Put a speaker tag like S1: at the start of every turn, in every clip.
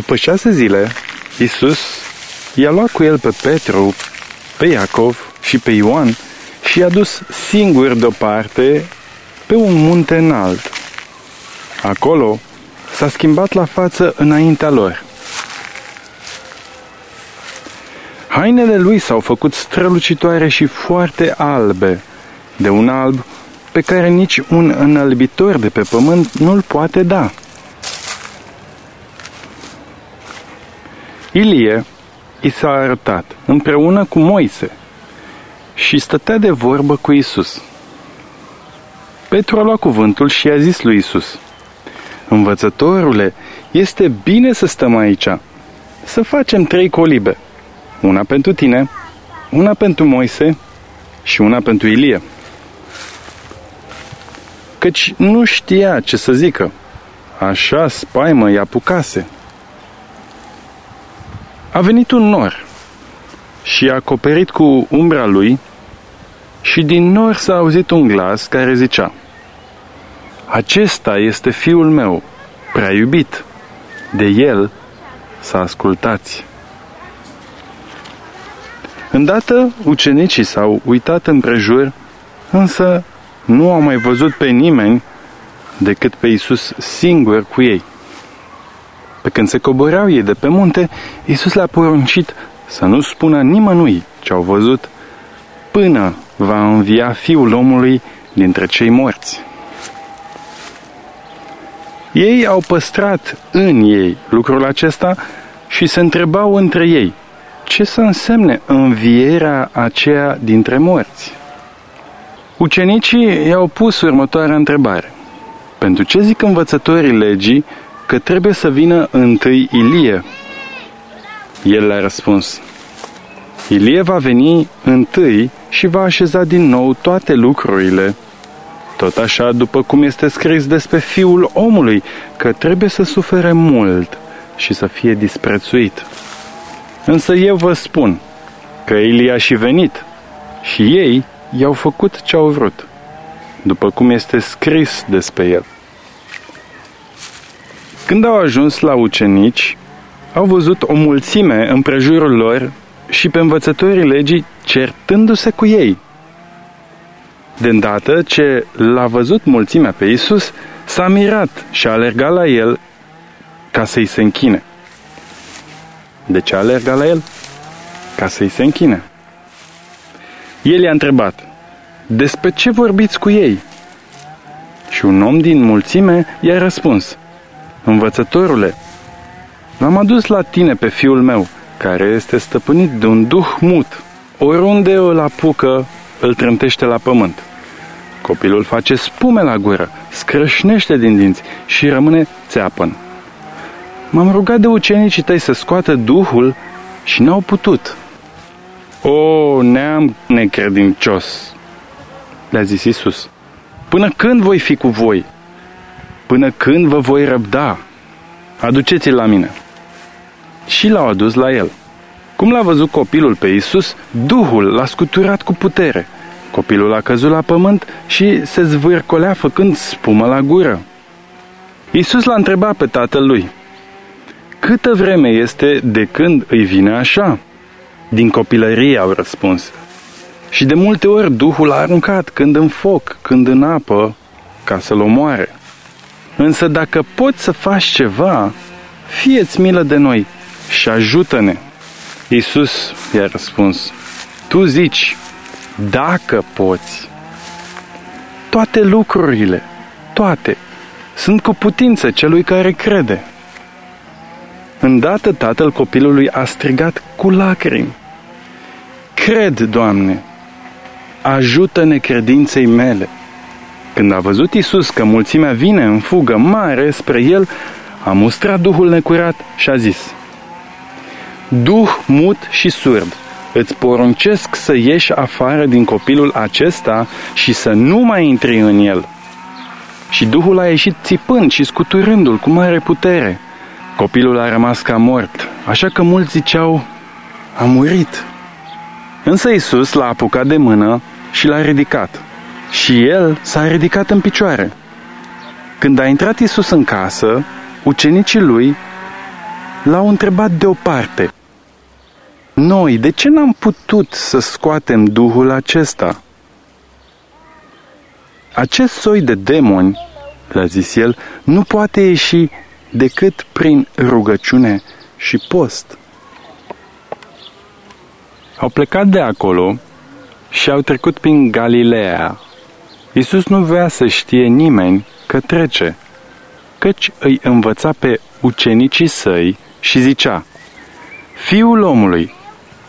S1: După șase zile, Isus i-a luat cu el pe Petru, pe Iacov și pe Ioan și i-a dus singur deoparte pe un munte înalt. Acolo s-a schimbat la față înaintea lor. Hainele lui s-au făcut strălucitoare și foarte albe, de un alb pe care nici un înălbitor de pe pământ nu-l poate da. Ilie i s-a arătat împreună cu Moise și stătea de vorbă cu Isus. Petru a luat cuvântul și i-a zis lui Isus, Învățătorule, este bine să stăm aici, să facem trei colibe, una pentru tine, una pentru Moise și una pentru Ilie. Căci nu știa ce să zică, așa spaimă i-a apucase. A venit un nor și a acoperit cu umbra lui și din nor s-a auzit un glas care zicea Acesta este fiul meu, prea iubit, de el să ascultați. Îndată ucenicii s-au uitat împrejur, însă nu au mai văzut pe nimeni decât pe Isus singur cu ei. Pe când se coboreau ei de pe munte, Isus le-a poruncit să nu spună nimănui ce au văzut până va învia Fiul omului dintre cei morți. Ei au păstrat în ei lucrul acesta și se întrebau între ei, ce să însemne învierea aceea dintre morți? Ucenicii i-au pus următoarea întrebare. Pentru ce zic învățătorii legii că trebuie să vină întâi Ilie? El le-a răspuns, Ilie va veni întâi și va așeza din nou toate lucrurile. Tot așa, după cum este scris despre Fiul omului, că trebuie să sufere mult și să fie disprețuit. Însă eu vă spun că Ilie a și venit și ei i-au făcut ce au vrut, după cum este scris despre el. Când au ajuns la ucenici, au văzut o mulțime împrejurul lor și pe învățătorii legii certându-se cu ei. De îndată ce l-a văzut mulțimea pe Isus, s-a mirat și a alergat la el ca să-i se închine. De ce a alergat la el? Ca să-i se închine. El i-a întrebat, despre ce vorbiți cu ei? Și un om din mulțime i-a răspuns, Învățătorule, l-am adus la tine pe fiul meu, care este stăpânit de un duh mut. Oriunde îl apucă, îl trântește la pământ. Copilul face spume la gură, scrâșnește din dinți și rămâne țeapăn. M-am rugat de ucenicii tăi să scoată duhul și n-au putut. O, neam necredincios, le-a zis Isus. Până când voi fi cu voi? Până când vă voi răbda? Aduceți-l la mine. Și l-au adus la el. Cum l-a văzut copilul pe Isus, Duhul l-a scuturat cu putere. Copilul a căzut la pământ și se zvârcolea făcând spumă la gură. Isus l-a întrebat pe tatăl lui, Câtă vreme este de când îi vine așa? Din copilărie au răspuns. Și de multe ori Duhul l-a aruncat, când în foc, când în apă, ca să-l omoare. Însă dacă poți să faci ceva, fieți milă de noi și ajută-ne. Iisus i-a răspuns, tu zici, dacă poți. Toate lucrurile, toate, sunt cu putință celui care crede. Îndată tatăl copilului a strigat cu lacrimi. Cred, Doamne, ajută-ne credinței mele. Când a văzut Isus că mulțimea vine în fugă mare spre el, a mustrat Duhul necurat și a zis, Duh mut și surd, îți poruncesc să ieși afară din copilul acesta și să nu mai intri în el. Și Duhul a ieșit țipând și scuturându-l cu mare putere. Copilul a rămas ca mort, așa că mulți ziceau, a murit. Însă Isus l-a apucat de mână și l-a ridicat. Și el s-a ridicat în picioare. Când a intrat Isus în casă, ucenicii lui l-au întrebat deoparte. Noi, de ce n-am putut să scoatem Duhul acesta? Acest soi de demoni, le-a zis el, nu poate ieși decât prin rugăciune și post. Au plecat de acolo și au trecut prin Galileea. Iisus nu vrea să știe nimeni că trece, căci îi învăța pe ucenicii săi și zicea, Fiul omului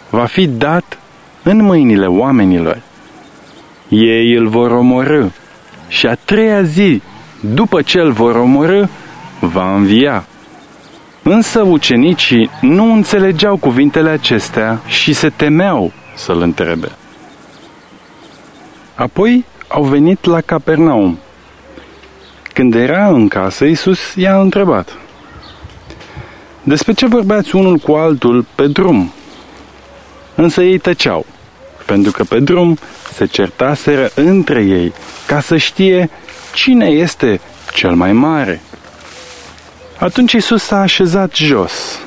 S1: va fi dat în mâinile oamenilor. Ei îl vor omorâ și a treia zi, după ce îl vor omorâ, va învia. Însă ucenicii nu înțelegeau cuvintele acestea și se temeau să-l întrebe. Apoi au venit la Capernaum. Când era în casă, Iisus i-a întrebat. Despre ce vorbeați unul cu altul pe drum? Însă ei tăceau, pentru că pe drum se certaseră între ei, ca să știe cine este cel mai mare. Atunci Iisus s-a așezat jos,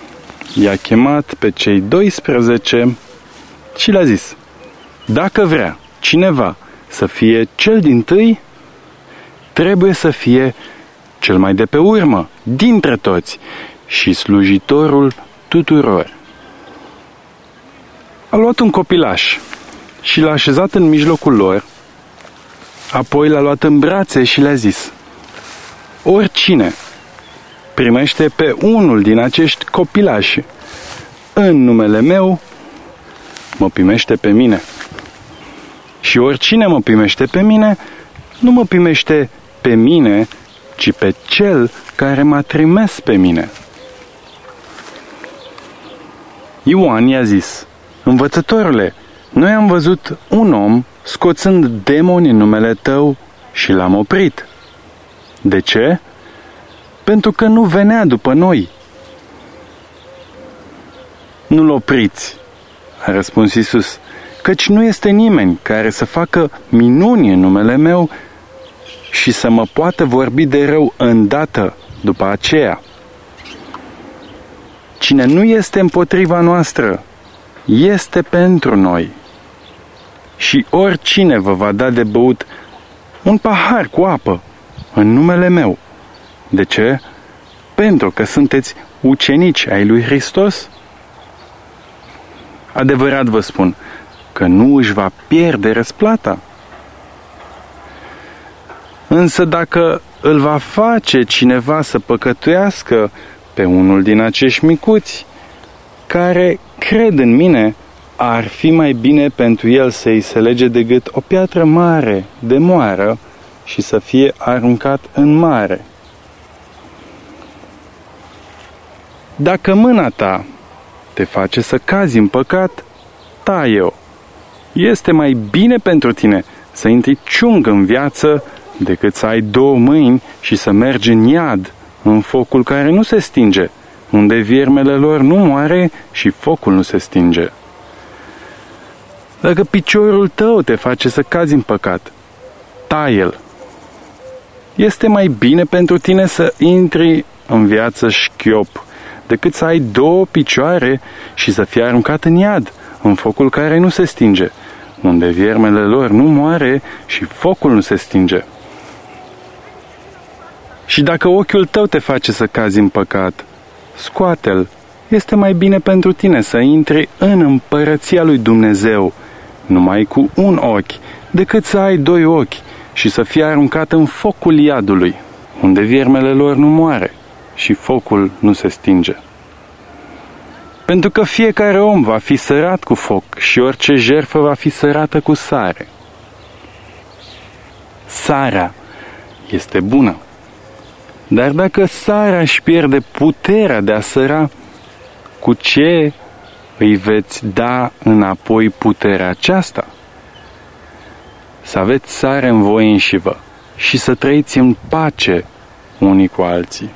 S1: i-a chemat pe cei 12 și le-a zis, Dacă vrea cineva să fie cel din tâi, trebuie să fie cel mai de pe urmă, dintre toți, și slujitorul tuturor. A luat un copilaș și l-a așezat în mijlocul lor, apoi l-a luat în brațe și le-a zis, Oricine primește pe unul din acești copilași în numele meu, mă primește pe mine. Și oricine mă primește pe mine, nu mă primește pe mine, ci pe cel care m-a trimis pe mine. Ioan i-a zis, Învățătorule, noi am văzut un om scoțând demoni în numele tău și l-am oprit. De ce? Pentru că nu venea după noi. Nu-l opriți, a răspuns Isus, căci nu este nimeni care să facă minuni în numele meu și să mă poată vorbi de rău îndată după aceea. Cine nu este împotriva noastră, este pentru noi. Și oricine vă va da de băut un pahar cu apă în numele meu. De ce? Pentru că sunteți ucenici ai lui Hristos. Adevărat vă spun că nu își va pierde răsplata. Însă dacă îl va face cineva să păcătuiască pe unul din acești micuți, care cred în mine, ar fi mai bine pentru el să-i se lege de gât o piatră mare de moară și să fie aruncat în mare. Dacă mâna ta te face să cazi în păcat, taie-o. Este mai bine pentru tine să intri ciung în viață decât să ai două mâini și să mergi în iad, în focul care nu se stinge, unde viermele lor nu moare și focul nu se stinge. Dacă piciorul tău te face să cazi în păcat, taie-l. Este mai bine pentru tine să intri în viață șchiop decât să ai două picioare și să fii aruncat în iad, în focul care nu se stinge, unde viermele lor nu moare și focul nu se stinge. Și dacă ochiul tău te face să cazi în păcat, scoate-l. Este mai bine pentru tine să intri în împărăția lui Dumnezeu, numai cu un ochi, decât să ai doi ochi și să fii aruncat în focul iadului, unde viermele lor nu moare și focul nu se stinge. Pentru că fiecare om va fi sărat cu foc și orice jertfă va fi sărată cu sare. Sarea este bună. Dar dacă sarea își pierde puterea de a săra, cu ce îi veți da înapoi puterea aceasta? Să aveți sare în voi înși vă și să trăiți în pace unii cu alții.